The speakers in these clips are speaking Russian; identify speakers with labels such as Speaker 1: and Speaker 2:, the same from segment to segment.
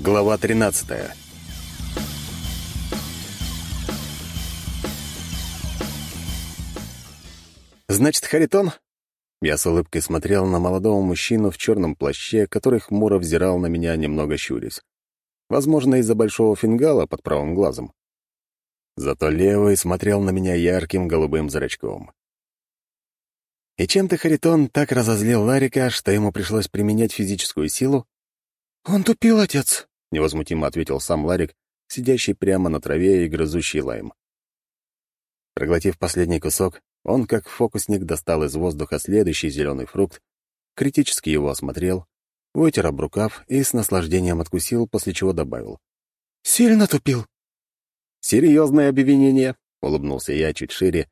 Speaker 1: Глава 13 «Значит, Харитон?» Я с улыбкой смотрел на молодого мужчину в черном плаще, который хмуро взирал на меня, немного щурясь. Возможно, из-за большого фингала под правым глазом. Зато левый смотрел на меня ярким голубым зрачком. «И чем ты, Харитон, так разозлил Ларика, что ему пришлось применять физическую силу?»
Speaker 2: «Он тупил, отец», —
Speaker 1: невозмутимо ответил сам Ларик, сидящий прямо на траве и грызущий лайм. Проглотив последний кусок, он, как фокусник, достал из воздуха следующий зеленый фрукт, критически его осмотрел, вытер об рукав и с наслаждением откусил, после чего добавил.
Speaker 2: «Сильно тупил».
Speaker 1: «Серьезное обвинение», — улыбнулся я чуть шире,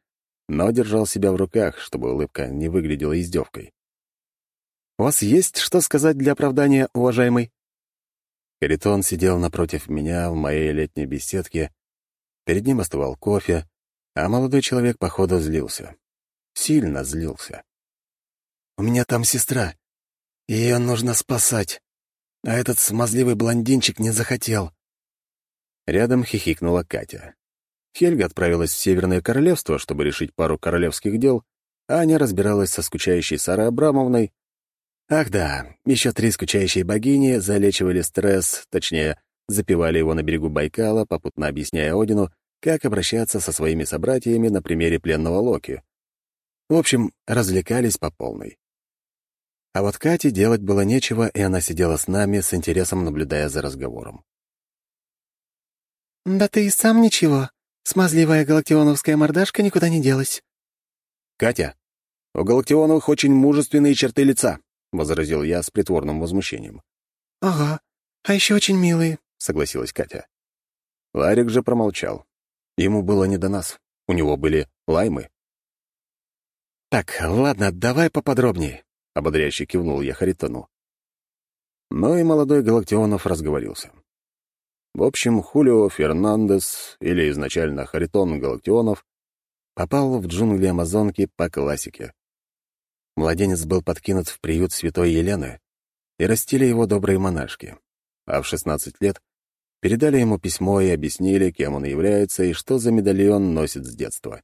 Speaker 1: но держал себя в руках, чтобы улыбка не выглядела издевкой. «У вас есть что сказать для оправдания, уважаемый?» Харитон сидел напротив меня в моей летней беседке. Перед ним остывал кофе, а молодой человек, походу, злился. Сильно злился.
Speaker 2: «У меня там сестра. Ее нужно спасать. А этот смазливый блондинчик не захотел».
Speaker 1: Рядом хихикнула Катя. Хельга отправилась в Северное Королевство, чтобы решить пару королевских дел, а Аня разбиралась со скучающей Сарой Абрамовной, Ах да, еще три скучающие богини залечивали стресс, точнее, запивали его на берегу Байкала, попутно объясняя Одину, как обращаться со своими собратьями на примере пленного Локи. В общем, развлекались по полной. А вот Кате делать было нечего, и она сидела с нами, с интересом наблюдая за разговором.
Speaker 2: «Да ты и сам ничего. Смазливая галактионовская мордашка никуда не делась».
Speaker 1: «Катя, у галактионовых очень мужественные черты лица», — возразил я с притворным возмущением.
Speaker 2: «Ага, а еще очень милые», —
Speaker 1: согласилась Катя. Ларик же промолчал. Ему было не до нас. У него были лаймы. «Так, ладно, давай поподробнее», — ободряюще кивнул я Харитону. Но и молодой Галактионов разговорился. В общем, Хулио Фернандес, или изначально Харитон Галактионов, попал в джунгли Амазонки по классике. Младенец был подкинут в приют святой Елены, и растили его добрые монашки. А в 16 лет передали ему письмо и объяснили, кем он является и что за медальон носит с детства.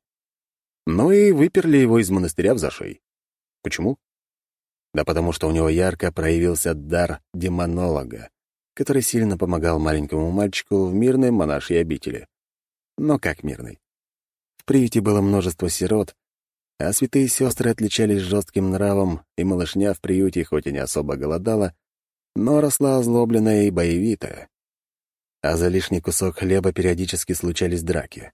Speaker 1: Ну и выперли его из монастыря в зашей. Почему? Да потому что у него ярко проявился дар демонолога, который сильно помогал маленькому мальчику в мирной монашьей обители. Но как мирной? В приюте было множество сирот, а святые сестры отличались жестким нравом, и малышня в приюте хоть и не особо голодала, но росла озлобленная и боевитая. А за лишний кусок хлеба периодически случались драки.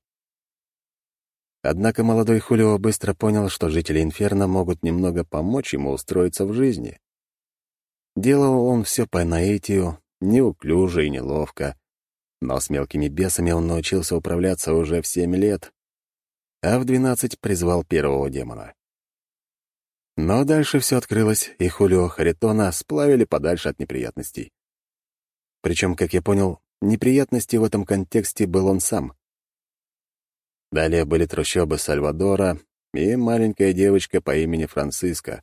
Speaker 1: Однако молодой Хулио быстро понял, что жители Инферно могут немного помочь ему устроиться в жизни. Делал он все по наитию, неуклюже и неловко, но с мелкими бесами он научился управляться уже в семь лет, а в двенадцать призвал первого демона. Но дальше все открылось, и Хулио Харитона сплавили подальше от неприятностей. Причем, как я понял, неприятности в этом контексте был он сам. Далее были трущобы Сальвадора и маленькая девочка по имени Франциска,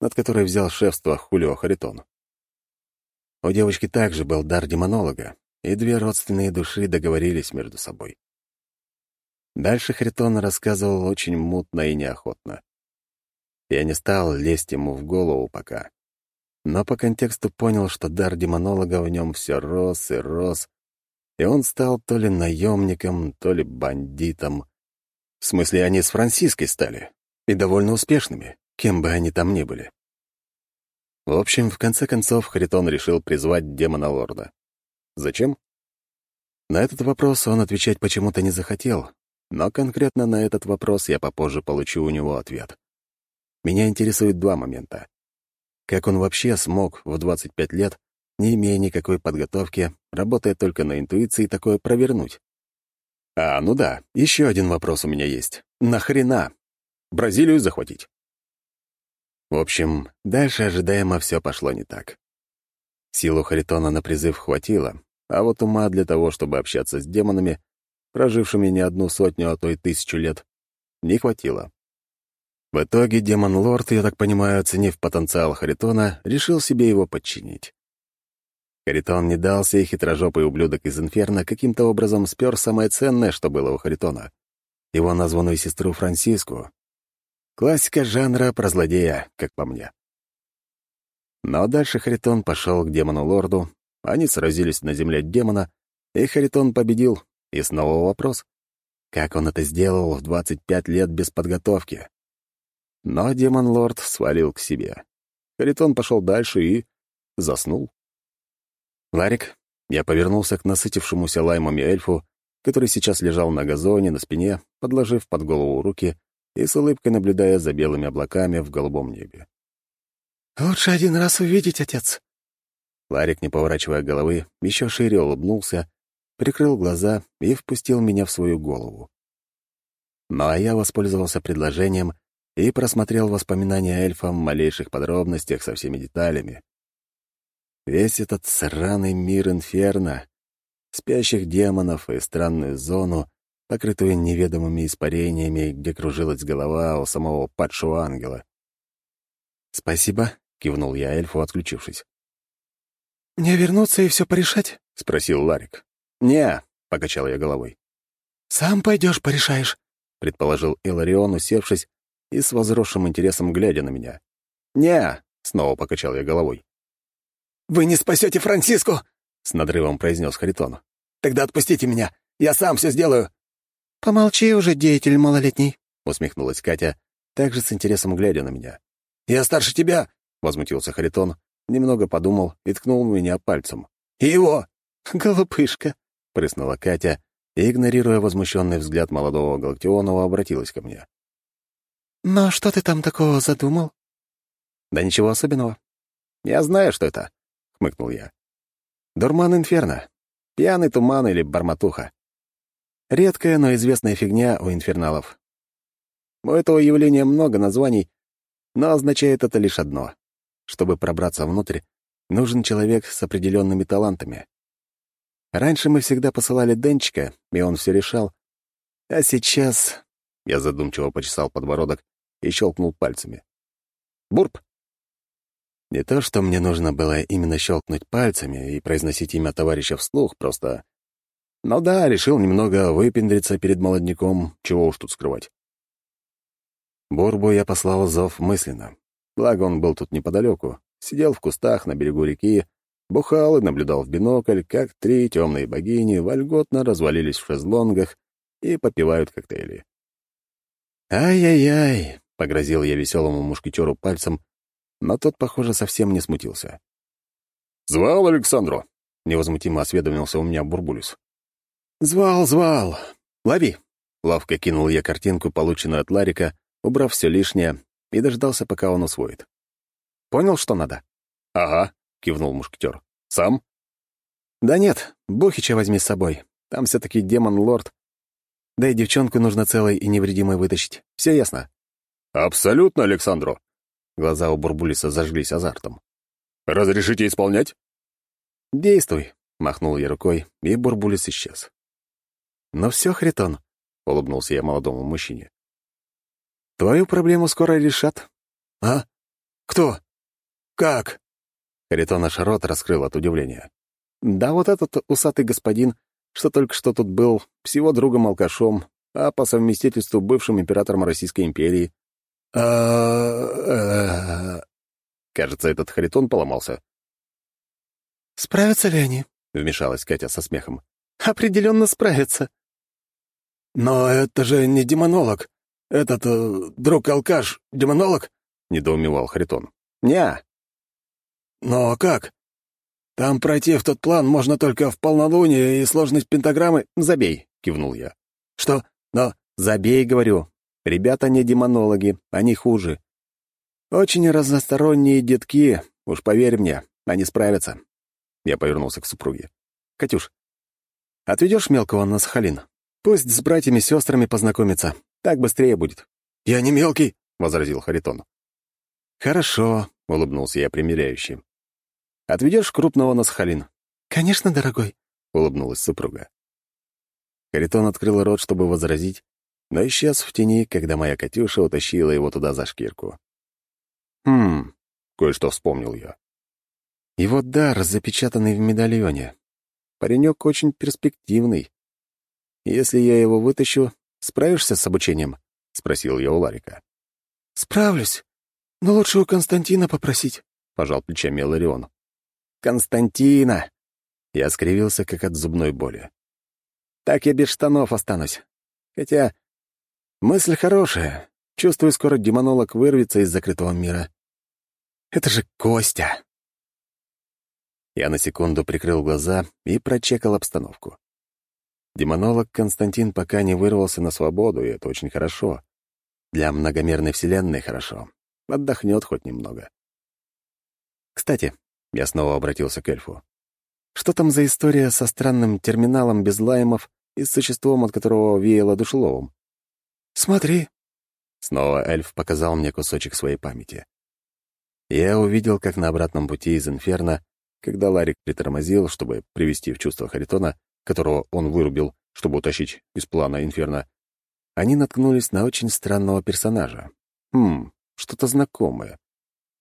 Speaker 1: над которой взял шефство Хулио Харитон. У девочки также был дар демонолога, и две родственные души договорились между собой. Дальше Хритон рассказывал очень мутно и неохотно. Я не стал лезть ему в голову пока. Но по контексту понял, что дар демонолога в нем все рос и рос, и он стал то ли наемником, то ли бандитом. В смысле, они с Франциской стали, и довольно успешными, кем бы они там ни были. В общем, в конце концов, Харитон решил призвать демона-лорда. Зачем? На этот вопрос он отвечать почему-то не захотел, но конкретно на этот вопрос я попозже получу у него ответ. Меня интересует два момента. Как он вообще смог в 25 лет, не имея никакой подготовки, работая только на интуиции, такое провернуть? А, ну да, еще один вопрос у меня есть. Нахрена? Бразилию захватить? В общем, дальше ожидаемо все пошло не так. Силу Харитона на призыв хватило, а вот ума для того, чтобы общаться с демонами, прожившими не одну сотню, а то и тысячу лет, не хватило. В итоге демон-лорд, я так понимаю, оценив потенциал Харитона, решил себе его подчинить. Харитон не дался, и хитрожопый ублюдок из Инферно каким-то образом спер самое ценное, что было у Харитона — его названную сестру Франсиску. Классика жанра про злодея, как по мне. Но дальше Харитон пошел к демону-лорду, они сразились на земле демона, и Харитон победил. И снова вопрос. Как он это сделал в 25 лет без подготовки? Но демон-лорд свалил к себе. Харитон пошел дальше и... заснул. Ларик, я повернулся к насытившемуся лаймами эльфу, который сейчас лежал на газоне, на спине, подложив под голову руки и с улыбкой наблюдая за белыми облаками в голубом небе.
Speaker 2: «Лучше один раз увидеть, отец».
Speaker 1: Ларик, не поворачивая головы, еще шире улыбнулся, прикрыл глаза и впустил меня в свою голову. Ну а я воспользовался предложением и просмотрел воспоминания эльфа в малейших подробностях со всеми деталями. Весь этот сраный мир инферно, спящих демонов и странную зону, покрытую неведомыми испарениями, где кружилась голова у самого падшего ангела. «Спасибо», — кивнул я эльфу, отключившись.
Speaker 2: «Мне вернуться и все порешать?»
Speaker 1: — спросил Ларик. «Не», — покачал я головой.
Speaker 2: «Сам пойдешь порешаешь», —
Speaker 1: предположил Иларион, усевшись и с возросшим интересом глядя на меня. «Не», — снова покачал я головой.
Speaker 2: «Вы не спасете Франциску!» — с надрывом произнес Харитон. «Тогда отпустите меня, я сам все сделаю!»
Speaker 3: «Помолчи уже, деятель малолетний», —
Speaker 1: усмехнулась Катя, также с интересом глядя на меня.
Speaker 2: «Я старше тебя!» — возмутился Харитон, немного подумал и ткнул меня пальцем. «И его!»
Speaker 3: «Голубышка!»
Speaker 1: — прыснула Катя и, игнорируя возмущенный взгляд молодого Галактионова, обратилась ко мне.
Speaker 3: «Но что ты там такого задумал?»
Speaker 1: «Да ничего особенного. Я знаю, что это», — хмыкнул я. «Дурман Инферно. Пьяный туман или барматуха. Редкая, но известная фигня у инферналов. У этого явления много названий, но означает это лишь одно. Чтобы пробраться внутрь, нужен человек с определенными талантами. Раньше мы всегда посылали Денчика, и он все решал. А сейчас... Я задумчиво почесал подбородок и щелкнул пальцами. Бурп! Не то, что мне нужно было именно щелкнуть пальцами и произносить имя товарища вслух, просто ну да, решил немного выпендриться перед молодняком, чего уж тут скрывать. Бурбу я послал зов мысленно. Благо он был тут неподалеку, сидел в кустах на берегу реки, бухал и наблюдал в бинокль, как три темные богини вольготно развалились в шезлонгах и попивают коктейли. «Ай-яй-яй!» — погрозил я веселому мушкетеру пальцем, но тот, похоже, совсем не смутился. «Звал Александру?» — невозмутимо осведомился у меня Бурбулис. «Звал, звал. Лови!» Ловко кинул я картинку, полученную от Ларика, убрав все лишнее, и дождался, пока он усвоит. «Понял, что надо?» «Ага», — кивнул мушкетер. «Сам?» «Да нет, Бухича возьми с собой. Там все-таки демон-лорд. Да и девчонку нужно целой и невредимой вытащить. Все ясно?» «Абсолютно, Александру!» Глаза у Бурбулиса зажглись азартом. «Разрешите исполнять?» «Действуй», — махнул я рукой, и Бурбулис исчез. «Ну все, Хритон», — улыбнулся я молодому мужчине. «Твою проблему скоро решат».
Speaker 2: «А? Кто? Как?»
Speaker 1: Харитон аж рот раскрыл от удивления. «Да вот этот усатый господин, что только что тут был, всего другом-алкашом, а по совместительству бывшим императором Российской империи».
Speaker 2: а
Speaker 1: Кажется, этот Харитон поломался.
Speaker 3: «Справятся ли они?»
Speaker 1: — вмешалась Катя со смехом.
Speaker 3: «Определенно справятся»,
Speaker 2: «Но это же не демонолог. Этот э, друг-алкаш — демонолог?»
Speaker 1: — недоумевал Харитон. «Не».
Speaker 2: «Но как? Там пройти в тот план можно только в полнолуние и сложность пентаграммы...»
Speaker 1: «Забей», — кивнул я.
Speaker 2: «Что? Но...»
Speaker 1: «Забей, говорю. Ребята не демонологи, они хуже. Очень разносторонние детки, уж поверь мне, они справятся». Я повернулся к супруге. «Катюш, отведешь мелкого на Сахалин?» Пусть с братьями-сестрами познакомится. Так быстрее будет».
Speaker 2: «Я не мелкий», —
Speaker 1: возразил Харитон. «Хорошо», — улыбнулся я примиряющим. «Отведешь крупного на Сахалин?»
Speaker 3: «Конечно, дорогой», —
Speaker 1: улыбнулась супруга. Харитон открыл рот, чтобы возразить, но исчез в тени, когда моя Катюша утащила его туда за шкирку. «Хм, кое-что вспомнил я. Его дар запечатанный в медальоне. Паренек очень перспективный. Если я его вытащу, справишься с обучением?» — спросил я у Ларика.
Speaker 3: «Справлюсь, но лучше у Константина попросить», —
Speaker 1: пожал плечами Ларион. «Константина!» Я скривился, как от зубной боли. «Так я без штанов останусь. Хотя мысль хорошая. Чувствую, скоро демонолог вырвется из закрытого мира. Это же Костя!» Я на секунду прикрыл глаза и прочекал обстановку. Демонолог Константин пока не вырвался на свободу, и это очень хорошо. Для многомерной вселенной хорошо. Отдохнет хоть немного. Кстати, я снова обратился к эльфу. Что там за история со странным терминалом без лаймов и с существом, от которого веяло душеловым?
Speaker 3: «Смотри».
Speaker 1: Снова эльф показал мне кусочек своей памяти. Я увидел, как на обратном пути из Инферно, когда Ларик притормозил, чтобы привести в чувство Харитона, которого он вырубил, чтобы утащить из плана Инферно, они наткнулись на очень странного персонажа. Хм, что-то знакомое.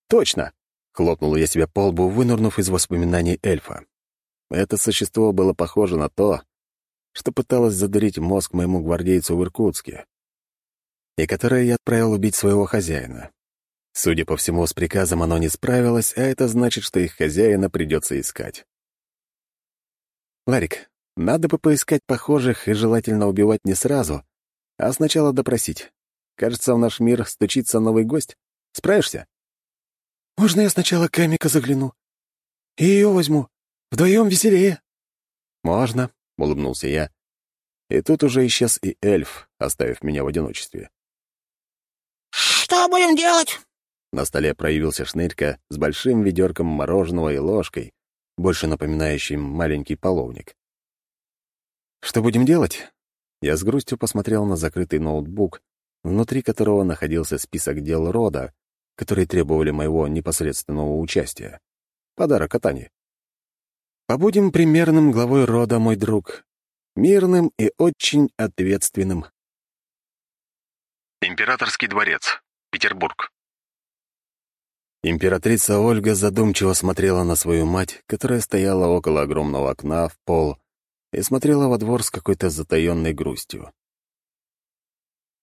Speaker 1: «Точно!» — хлопнул я себя по лбу, вынырнув из воспоминаний эльфа. Это существо было похоже на то, что пыталось задурить мозг моему гвардейцу в Иркутске, и которое я отправил убить своего хозяина. Судя по всему, с приказом оно не справилось, а это значит, что их хозяина придется искать. «Ларик, надо бы поискать похожих и желательно убивать не сразу, а сначала допросить. Кажется, в наш мир стучится новый гость. Справишься?»
Speaker 3: «Можно я сначала Камика загляну? И ее возьму. Вдвоем веселее».
Speaker 1: «Можно», — улыбнулся я. И тут уже исчез и эльф, оставив меня в одиночестве.
Speaker 4: «Что будем делать?»
Speaker 1: На столе проявился шнырька с большим ведерком мороженого и ложкой, больше напоминающим маленький половник. «Что будем делать?» Я с грустью посмотрел на закрытый ноутбук, внутри которого находился список дел рода, которые требовали моего непосредственного участия. Подарок от Ани. «Побудем примерным главой рода, мой друг. Мирным и очень ответственным».
Speaker 5: Императорский дворец. Петербург.
Speaker 1: Императрица Ольга задумчиво смотрела на свою мать, которая стояла около огромного окна в пол и смотрела во двор с какой-то затаённой грустью.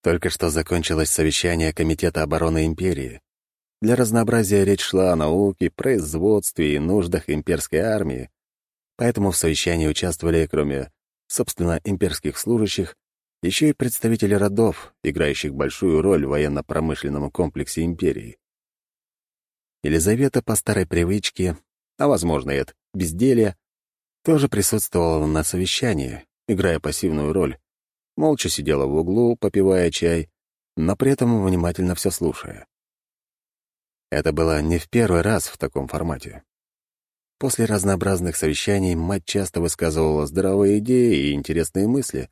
Speaker 1: Только что закончилось совещание Комитета обороны империи. Для разнообразия речь шла о науке, производстве и нуждах имперской армии, поэтому в совещании участвовали, кроме, собственно, имперских служащих, еще и представители родов, играющих большую роль в военно-промышленном комплексе империи. Елизавета по старой привычке, а, возможно, и от безделья, тоже присутствовала на совещании, играя пассивную роль, молча сидела в углу, попивая чай, но при этом внимательно все слушая. Это было не в первый раз в таком формате. После разнообразных совещаний мать часто высказывала здравые идеи и интересные мысли,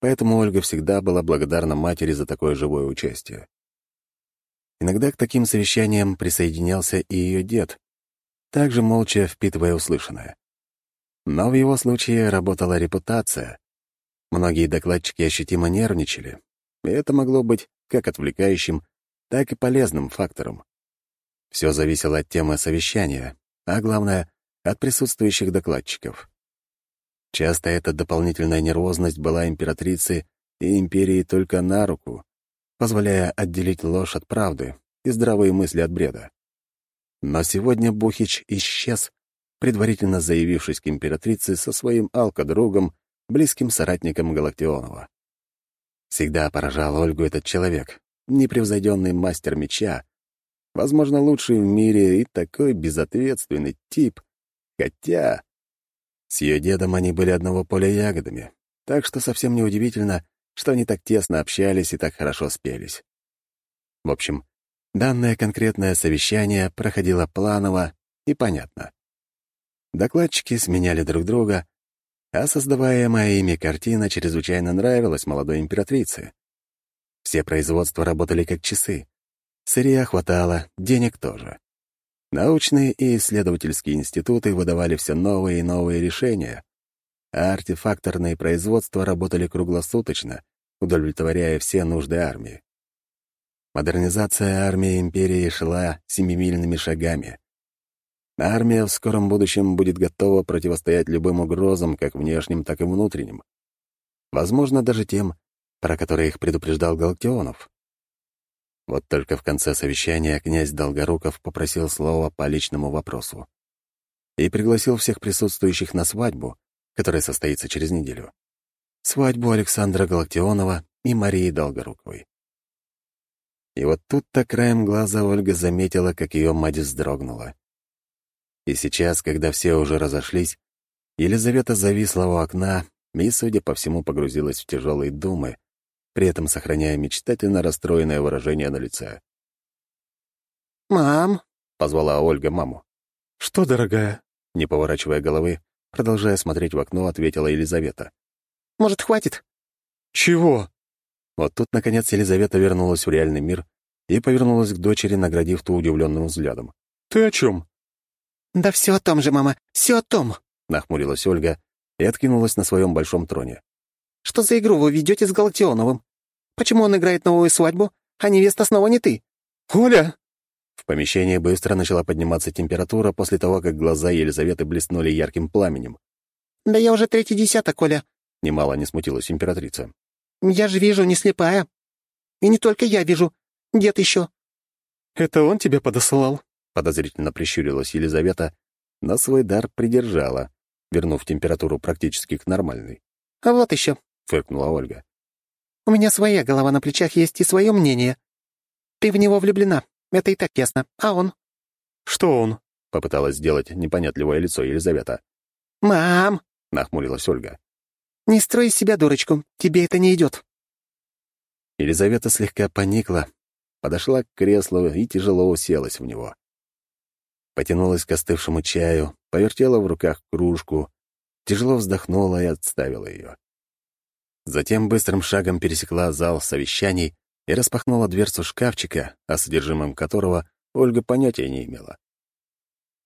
Speaker 1: поэтому Ольга всегда была благодарна матери за такое живое участие. Иногда к таким совещаниям присоединялся и ее дед, также молча впитывая услышанное. Но в его случае работала репутация. Многие докладчики ощутимо нервничали, и это могло быть как отвлекающим, так и полезным фактором. Все зависело от темы совещания, а главное — от присутствующих докладчиков. Часто эта дополнительная нервозность была императрице и империи только на руку, позволяя отделить ложь от правды и здравые мысли от бреда. Но сегодня Бухич исчез, предварительно заявившись к императрице со своим алкодругом, близким соратником Галактионова. Всегда поражал Ольгу этот человек, непревзойденный мастер меча, возможно, лучший в мире и такой безответственный тип, хотя... С ее дедом они были одного поля ягодами, так что совсем неудивительно, что они так тесно общались и так хорошо спелись. В общем, данное конкретное совещание проходило планово и понятно. Докладчики сменяли друг друга, а создаваемая ими картина чрезвычайно нравилась молодой императрице. Все производства работали как часы. Сырья хватало, денег тоже. Научные и исследовательские институты выдавали все новые и новые решения, а артефакторные производства работали круглосуточно, удовлетворяя все нужды армии. Модернизация армии империи шла семимильными шагами. Армия в скором будущем будет готова противостоять любым угрозам, как внешним, так и внутренним. Возможно, даже тем, про которые их предупреждал Галактионов. Вот только в конце совещания князь Долгоруков попросил слова по личному вопросу и пригласил всех присутствующих на свадьбу, которая состоится через неделю. Свадьбу Александра Галактионова и Марии Долгоруковой. И вот тут-то краем глаза Ольга заметила, как ее мать вздрогнула. И сейчас, когда все уже разошлись, Елизавета зависла у окна и, судя по всему, погрузилась в тяжелые думы, при этом сохраняя мечтательно расстроенное выражение на лице.
Speaker 4: «Мам!»
Speaker 1: — позвала Ольга маму.
Speaker 3: «Что, дорогая?»
Speaker 1: Не поворачивая головы, продолжая смотреть в окно, ответила Елизавета.
Speaker 4: «Может, хватит?»
Speaker 3: «Чего?»
Speaker 1: Вот тут, наконец, Елизавета вернулась в реальный мир и повернулась к дочери, наградив ту удивленным взглядом.
Speaker 3: «Ты о чем?»
Speaker 4: «Да все о том же, мама, все о том!»
Speaker 1: — нахмурилась Ольга и откинулась на своем большом троне.
Speaker 4: «Что за игру вы ведете с Галактионовым? Почему он играет новую свадьбу, а невеста снова не ты?»
Speaker 3: «Оля!»
Speaker 1: В помещении быстро начала подниматься температура после того, как глаза Елизаветы блеснули ярким пламенем.
Speaker 4: «Да я уже третий десяток, Оля!»
Speaker 1: — немало не смутилась императрица.
Speaker 4: «Я же вижу, не слепая. И не только я вижу. Дед еще».
Speaker 3: «Это он тебя подослал?»
Speaker 1: — подозрительно прищурилась Елизавета, но свой дар придержала, вернув температуру практически к нормальной.
Speaker 4: «А вот еще», —
Speaker 1: фыркнула Ольга.
Speaker 4: «У меня своя голова на плечах есть и свое мнение. Ты в него влюблена, это и так ясно. А он?»
Speaker 3: «Что он?»
Speaker 1: — попыталась сделать непонятливое лицо Елизавета.
Speaker 4: «Мам!»
Speaker 1: — нахмурилась Ольга.
Speaker 4: «Не строй из себя дурочку, тебе это не идет.
Speaker 1: Елизавета слегка поникла, подошла к креслу и тяжело уселась в него. Потянулась к остывшему чаю, повертела в руках кружку, тяжело вздохнула и отставила ее. Затем быстрым шагом пересекла зал совещаний и распахнула дверцу шкафчика, о содержимом которого Ольга понятия не имела.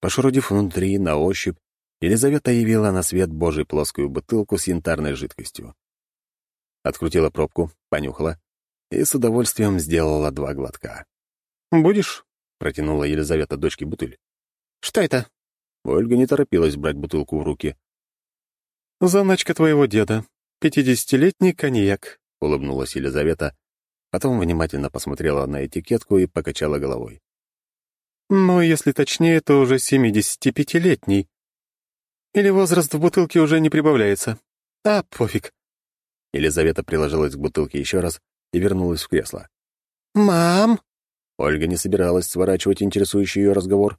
Speaker 1: Пошурудив внутри, на ощупь, Елизавета явила на свет Божий плоскую бутылку с янтарной жидкостью. Открутила пробку, понюхала и с удовольствием сделала два глотка.
Speaker 3: «Будешь?»
Speaker 1: — протянула Елизавета дочке бутыль.
Speaker 4: Что это?»
Speaker 1: Ольга не торопилась брать бутылку в руки.
Speaker 3: «Заначка твоего деда. Пятидесятилетний коньяк», —
Speaker 1: улыбнулась Елизавета, потом внимательно посмотрела на этикетку и покачала головой.
Speaker 3: «Ну, если точнее, то уже семидесятипятилетний. Или возраст в бутылке уже не прибавляется. А, пофиг».
Speaker 1: Елизавета приложилась к бутылке еще раз и вернулась в кресло.
Speaker 4: «Мам!»
Speaker 1: Ольга не собиралась сворачивать интересующий ее разговор.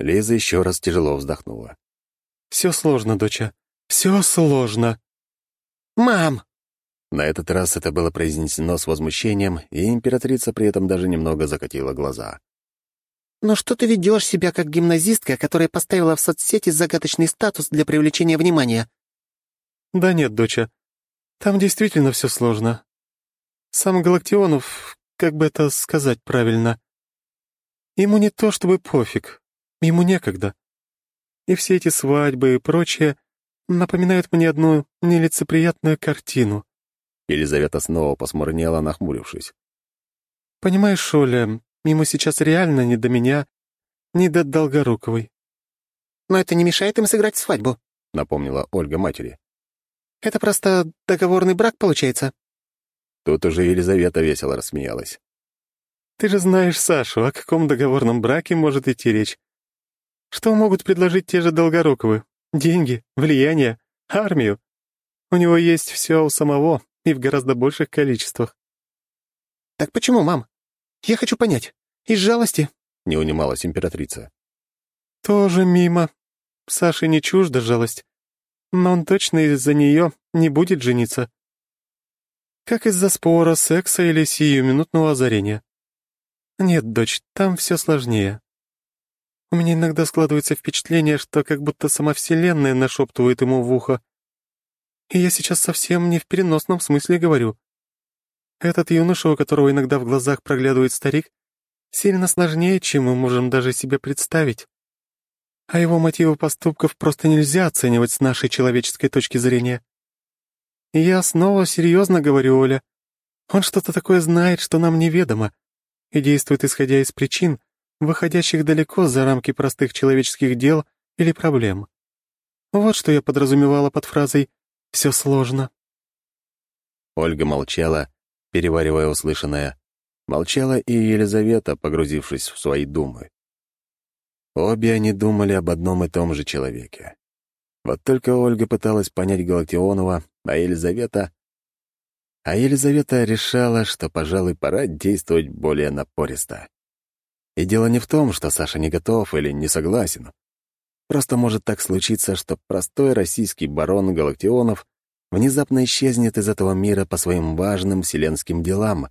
Speaker 1: Лиза еще раз тяжело вздохнула.
Speaker 3: «Все сложно, доча. Все сложно».
Speaker 4: «Мам!»
Speaker 1: На этот раз это было произнесено с возмущением, и императрица при этом даже немного закатила глаза.
Speaker 4: «Ну что ты ведешь себя как гимназистка, которая поставила в соцсети загадочный статус для привлечения внимания?»
Speaker 3: «Да нет, доча. Там действительно все сложно. Сам Галактионов, как бы это сказать правильно, ему не то чтобы пофиг, Ему некогда. И все эти свадьбы и прочее напоминают мне одну нелицеприятную картину.
Speaker 1: Елизавета снова посмурнела, нахмурившись.
Speaker 3: «Понимаешь, Оля, ему сейчас реально не до меня, не до Долгоруковой».
Speaker 4: «Но это не мешает им сыграть свадьбу», —
Speaker 1: напомнила Ольга матери.
Speaker 4: «Это просто договорный брак получается».
Speaker 1: Тут уже Елизавета весело рассмеялась.
Speaker 3: «Ты же знаешь Сашу, о каком договорном браке может идти речь? Что могут предложить те же Долгоруковы? Деньги, влияние, армию. У него есть все у самого и в гораздо больших количествах.
Speaker 4: «Так почему, мам? Я хочу понять. Из жалости?»
Speaker 1: — не унималась императрица.
Speaker 3: «Тоже мимо. Саше не чужда жалость. Но он точно из-за нее не будет жениться. Как из-за спора, секса или сиюминутного озарения. Нет, дочь, там все сложнее. У меня иногда складывается впечатление, что как будто сама Вселенная нашептывает ему в ухо. И я сейчас совсем не в переносном смысле говорю. Этот юноша, у которого иногда в глазах проглядывает старик, сильно сложнее, чем мы можем даже себе представить. А его мотивы поступков просто нельзя оценивать с нашей человеческой точки зрения. И я снова серьезно говорю, Оля. Он что-то такое знает, что нам неведомо, и действует исходя из причин, выходящих далеко за рамки простых человеческих дел или проблем. Вот что я подразумевала под фразой «все сложно».
Speaker 1: Ольга молчала, переваривая услышанное. Молчала и Елизавета, погрузившись в свои думы. Обе они думали об одном и том же человеке. Вот только Ольга пыталась понять Галактионова, а Елизавета... А Елизавета решала, что, пожалуй, пора действовать более напористо. И дело не в том, что Саша не готов или не согласен. Просто может так случиться, что простой российский барон Галактионов внезапно исчезнет из этого мира по своим важным вселенским делам.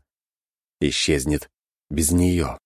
Speaker 1: Исчезнет без нее.